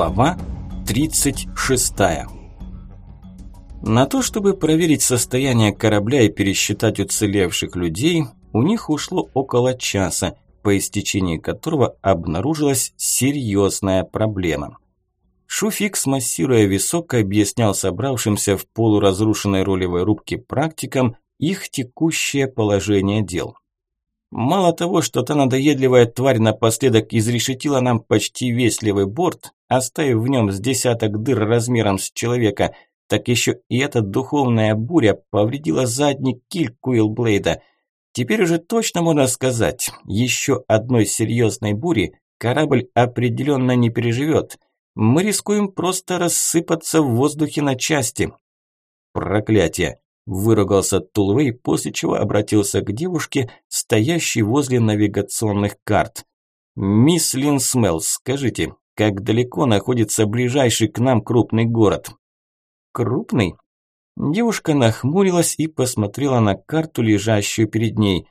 Глава 36. На то, чтобы проверить состояние корабля и пересчитать уцелевших людей, у них ушло около часа, по истечении которого обнаружилась серьезная проблема. Шуфикс, массируя висок, объяснял собравшимся в полуразрушенной ролевой рубке практикам их текущее положение дел. Мало того, что та надоедливая тварь напоследок изрешетила нам почти весь левый борт, оставив в нем с десяток дыр размером с человека, так еще и эта духовная буря повредила задний киль Куилблейда. Теперь уже точно можно сказать, еще одной серьезной бури корабль определенно не переживет. Мы рискуем просто рассыпаться в воздухе на части. Проклятие! Выругался Тулвей, после чего обратился к девушке, стоящей возле навигационных карт. «Мисс Линсмел, скажите, как далеко находится ближайший к нам крупный город?» «Крупный?» Девушка нахмурилась и посмотрела на карту, лежащую перед ней.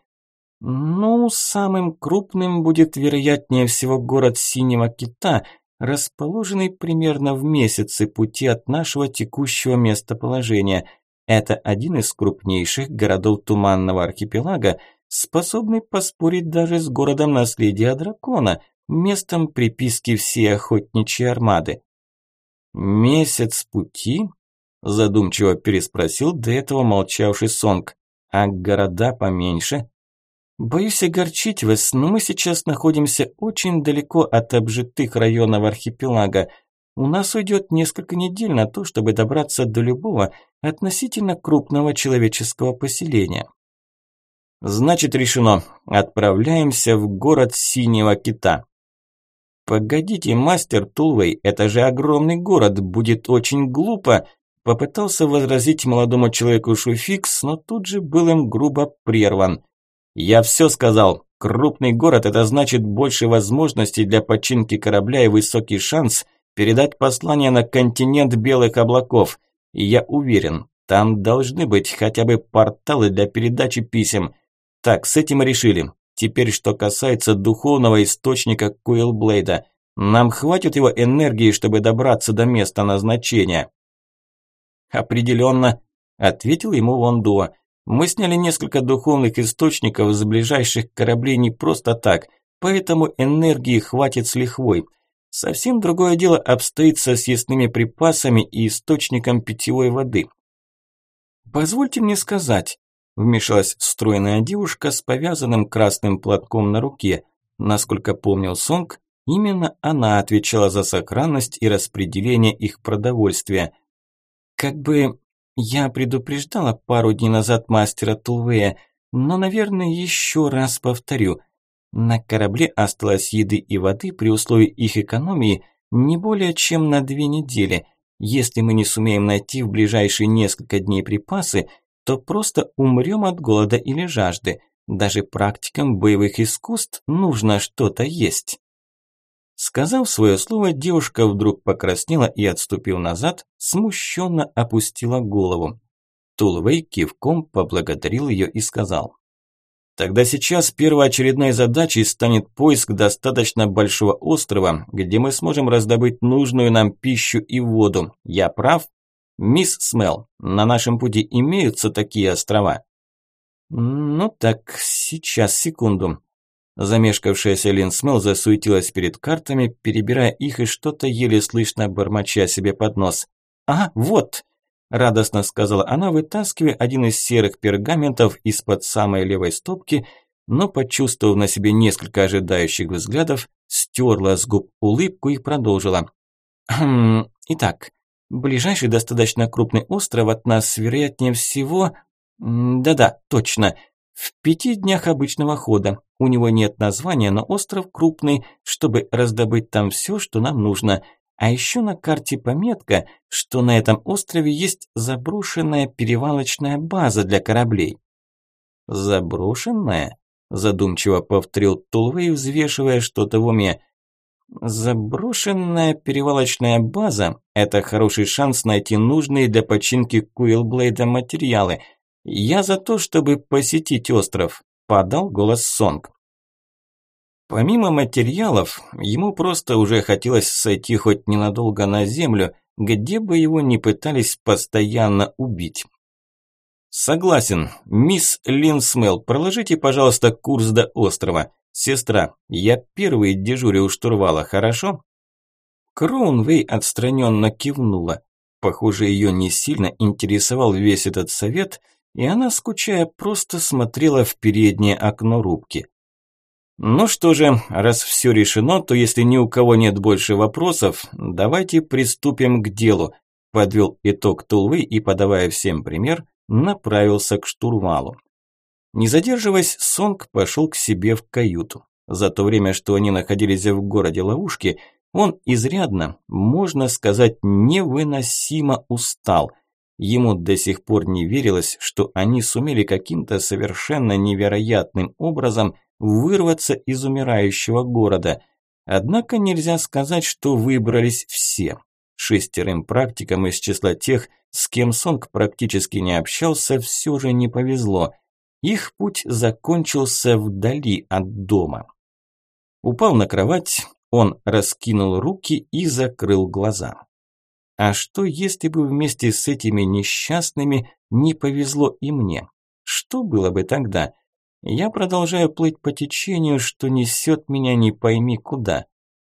«Ну, самым крупным будет, вероятнее всего, город Синего Кита, расположенный примерно в месяце пути от нашего текущего местоположения. Это один из крупнейших городов Туманного архипелага, способный поспорить даже с городом наследия дракона, местом приписки всей охотничьей армады. «Месяц пути?» – задумчиво переспросил до этого молчавший Сонг. «А города поменьше?» «Боюсь огорчить вас, но мы сейчас находимся очень далеко от обжитых районов архипелага. У нас уйдет несколько недель на то, чтобы добраться до любого относительно крупного человеческого поселения. Значит, решено. Отправляемся в город Синего Кита. Погодите, мастер Тулвей, это же огромный город, будет очень глупо. Попытался возразить молодому человеку Шуфикс, но тут же был им грубо прерван. Я все сказал. Крупный город – это значит больше возможностей для починки корабля и высокий шанс – передать послание на континент белых облаков. И я уверен, там должны быть хотя бы порталы для передачи писем. Так, с этим решили. Теперь, что касается духовного источника Куилблейда. Нам хватит его энергии, чтобы добраться до места назначения. Определенно, ответил ему Вондуа. Мы сняли несколько духовных источников с ближайших кораблей не просто так, поэтому энергии хватит с лихвой. Совсем другое дело обстоит со съестными припасами и источником питьевой воды. «Позвольте мне сказать», – вмешалась стройная девушка с повязанным красным платком на руке. Насколько помнил Сонг, именно она отвечала за сохранность и распределение их продовольствия. «Как бы я предупреждала пару дней назад мастера Тулвея, но, наверное, еще раз повторю – на корабле осталось еды и воды при условии их экономии не более чем на две недели. Если мы не сумеем найти в ближайшие несколько дней припасы, то просто умрем от голода или жажды. Даже практикам боевых искусств нужно что-то есть. Сказав свое слово, девушка вдруг покраснела и, отступив назад, смущенно опустила голову. Тулвей кивком поблагодарил ее и сказал. Тогда сейчас первоочередной задачей станет поиск достаточно большого острова, где мы сможем раздобыть нужную нам пищу и воду. Я прав? Мисс Смел, на нашем пути имеются такие острова? Ну так, сейчас, секунду. Замешкавшаяся Лин Смел засуетилась перед картами, перебирая их и что-то еле слышно бормоча себе под нос. «Ага, вот!» Радостно сказала она, вытаскивая один из серых пергаментов из-под самой левой стопки, но, почувствовав на себе несколько ожидающих взглядов, стерла с губ улыбку и продолжила. «Хм, итак, ближайший достаточно крупный остров от нас, вероятнее всего... Да-да, точно, в пяти днях обычного хода. У него нет названия, но остров крупный, чтобы раздобыть там все, что нам нужно – а еще на карте пометка, что на этом острове есть заброшенная перевалочная база для кораблей. «Заброшенная?» – задумчиво повторил Тулвей, взвешивая что-то в уме. «Заброшенная перевалочная база – это хороший шанс найти нужные для починки Куилблейда материалы. Я за то, чтобы посетить остров», – подал голос Сонг. Помимо материалов, ему просто уже хотелось сойти хоть ненадолго на землю, где бы его ни пытались постоянно убить. «Согласен. Мисс Линсмел, проложите, пожалуйста, курс до острова. Сестра, я первый дежурю у штурвала, хорошо?» Кроунвей отстраненно кивнула. Похоже, ее не сильно интересовал весь этот совет, и она, скучая, просто смотрела в переднее окно рубки. Ну что же, раз все решено, то если ни у кого нет больше вопросов, давайте приступим к делу. Подвел итог Тулвы и, подавая всем пример, направился к штурвалу. Не задерживаясь, Сонг пошел к себе в каюту. За то время, что они находились в городе ловушки, он изрядно, можно сказать, невыносимо устал. Ему до сих пор не верилось, что они сумели каким-то совершенно невероятным образом – вырваться из умирающего города. Однако нельзя сказать, что выбрались все. Шестерым практикам из числа тех, с кем Сонг практически не общался, все же не повезло. Их путь закончился вдали от дома. Упал на кровать, он раскинул руки и закрыл глаза. А что, если бы вместе с этими несчастными не повезло и мне? Что было бы тогда? Я продолжаю плыть по течению, что несет меня не пойми куда.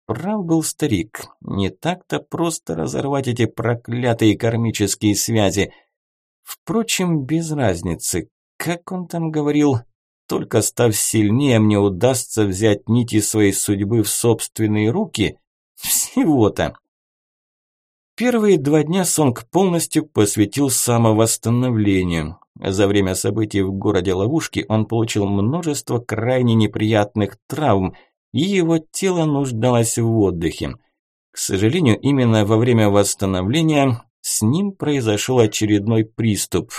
Прав был старик, не так-то просто разорвать эти проклятые кармические связи. Впрочем, без разницы, как он там говорил, только став сильнее, мне удастся взять нити своей судьбы в собственные руки. Всего-то. Первые два дня Сонг полностью посвятил самовосстановлению. За время событий в городе ловушки он получил множество крайне неприятных травм, и его тело нуждалось в отдыхе. К сожалению, именно во время восстановления с ним произошел очередной приступ.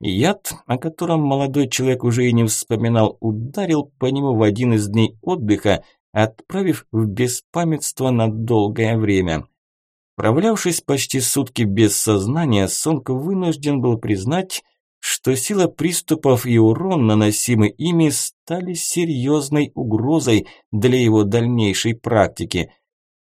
Яд, о котором молодой человек уже и не вспоминал, ударил по нему в один из дней отдыха, отправив в беспамятство на долгое время. Провалявшись почти сутки без сознания, Сонг вынужден был признать, что сила приступов и урон, наносимый ими, стали серьезной угрозой для его дальнейшей практики.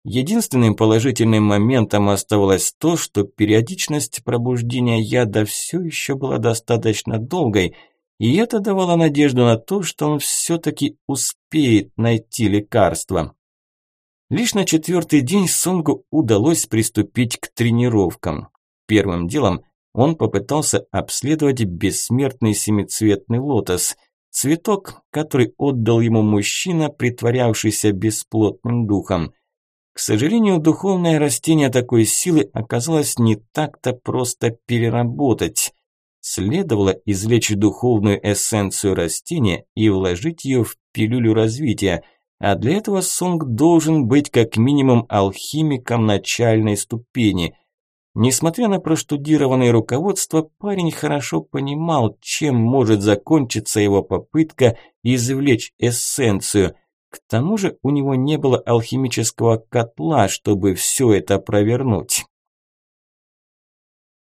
Единственным положительным моментом оставалось то, что периодичность пробуждения яда все еще была достаточно долгой, и это давало надежду на то, что он все-таки успеет найти лекарство. Лишь на четвертый день Сонгу удалось приступить к тренировкам. Первым делом он попытался обследовать бессмертный семицветный лотос, цветок, который отдал ему мужчина, притворявшийся бесплотным духом. К сожалению, духовное растение такой силы оказалось не так-то просто переработать. Следовало извлечь духовную эссенцию растения и вложить ее в пилюлю развития, а для этого Сонг должен быть как минимум алхимиком начальной ступени – Несмотря на проштудированное руководство, парень хорошо понимал, чем может закончиться его попытка извлечь эссенцию. К тому же у него не было алхимического котла, чтобы все это провернуть.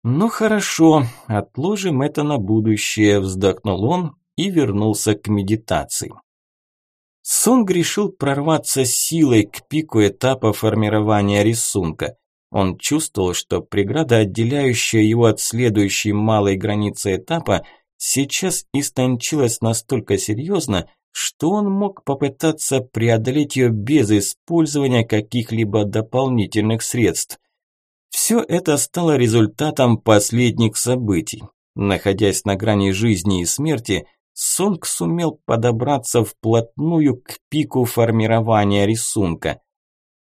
«Ну хорошо, отложим это на будущее», – вздохнул он и вернулся к медитации. Сонг решил прорваться силой к пику этапа формирования рисунка. Он чувствовал, что преграда, отделяющая его от следующей малой границы этапа, сейчас истончилась настолько серьезно, что он мог попытаться преодолеть ее без использования каких-либо дополнительных средств. Все это стало результатом последних событий. Находясь на грани жизни и смерти, Сонг сумел подобраться вплотную к пику формирования рисунка.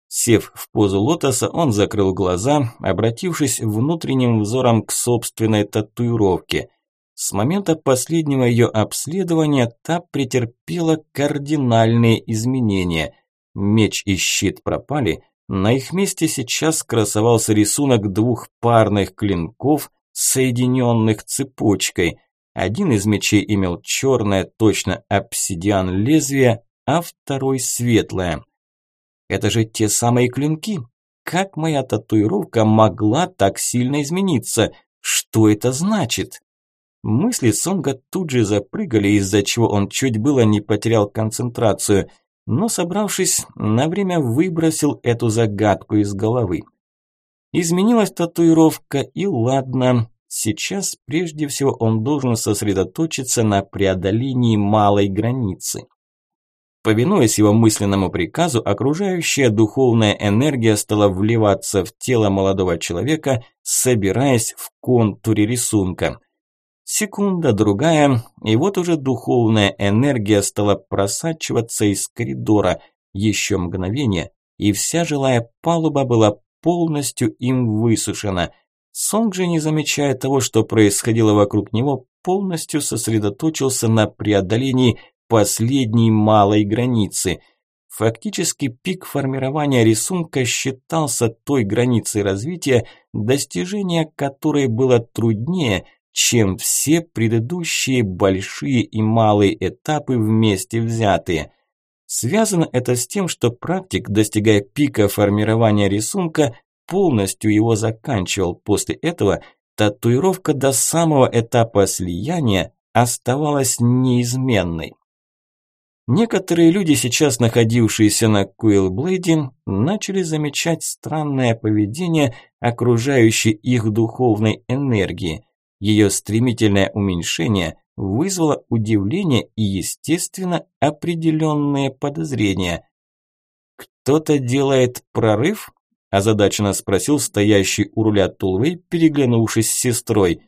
Сев в позу лотоса, он закрыл глаза, обратившись внутренним взором к собственной татуировке. С момента последнего ее обследования та претерпела кардинальные изменения. Меч и щит пропали, на их месте сейчас красовался рисунок двух парных клинков, соединенных цепочкой. Один из мечей имел черное, точно обсидиан лезвие, а второй светлое – это же те самые клинки. Как моя татуировка могла так сильно измениться? Что это значит? Мысли Сонга тут же запрыгали, из-за чего он чуть было не потерял концентрацию. но, собравшись, на время выбросил эту загадку из головы. Изменилась татуировка, и ладно, сейчас прежде всего он должен сосредоточиться на преодолении малой границы. Повинуясь его мысленному приказу, окружающая духовная энергия стала вливаться в тело молодого человека, собираясь в контуре рисунка. Секунда, другая, и вот уже духовная энергия стала просачиваться из коридора. Еще мгновение, и вся жилая палуба была полностью им высушена. Сонг же, не замечая того, что происходило вокруг него, полностью сосредоточился на преодолении последней малой границы. Фактически пик формирования рисунка считался той границей развития, достижение которой было труднее, чем все предыдущие большие и малые этапы вместе взятые. Связано это с тем, что практик, достигая пика формирования рисунка, полностью его заканчивал. После этого татуировка до самого этапа слияния оставалась неизменной. Некоторые люди, сейчас находившиеся на Куилблейде, начали замечать странное поведение окружающей их духовной энергии. Ее стремительное уменьшение вызвало удивление и, естественно, определенные подозрения. «Кто-то делает прорыв?» – озадаченно спросил стоящий у руля Тулвей, переглянувшись с сестрой.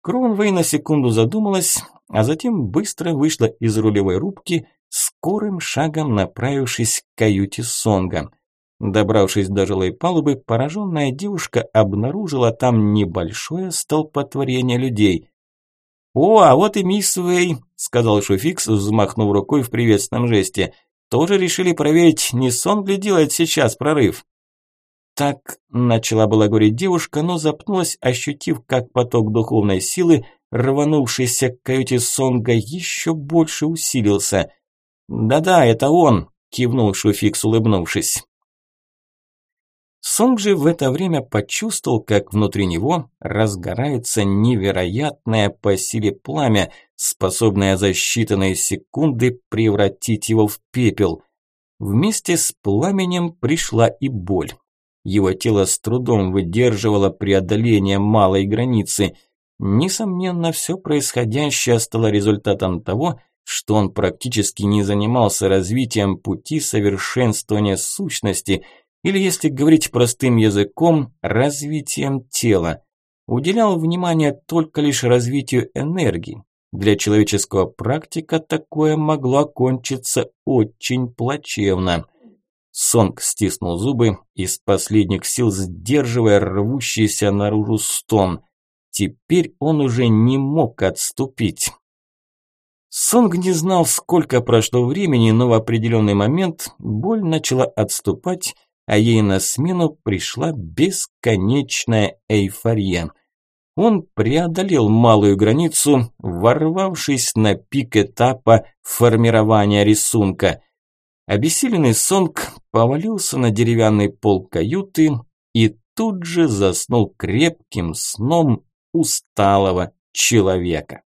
Кронвей на секунду задумалась, а затем быстро вышла из рулевой рубки – скорым шагом направившись к каюте Сонга. Добравшись до жилой палубы, пораженная девушка обнаружила там небольшое столпотворение людей. «О, а вот и мисс Вэй», – сказал Шуфикс, взмахнув рукой в приветственном жесте. «Тоже решили проверить, не сон ли делает сейчас прорыв?» «Так», – начала была говорить девушка, но запнулась, ощутив, как поток духовной силы, рванувшийся к каюте Сонга, еще больше усилился – «Да-да, это он», – кивнул Шуфикс, улыбнувшись. Сонг же в это время почувствовал, как внутри него разгорается невероятное по силе пламя, способное за считанные секунды превратить его в пепел. Вместе с пламенем пришла и боль. Его тело с трудом выдерживало преодоление малой границы. Несомненно, все происходящее стало результатом того, что он практически не занимался развитием пути совершенствования сущности, или, если говорить простым языком, развитием тела. Уделял внимание только лишь развитию энергии. Для человеческого практика такое могло окончиться очень плачевно. Сонг стиснул зубы, из последних сил сдерживая рвущийся наружу стон. Теперь он уже не мог отступить. Сонг не знал, сколько прошло времени, но в определенный момент боль начала отступать, а ей на смену пришла бесконечная эйфория. Он преодолел малую границу, ворвавшись на пик этапа формирования рисунка. Обессиленный Сонг повалился на деревянный пол каюты и тут же заснул крепким сном усталого человека.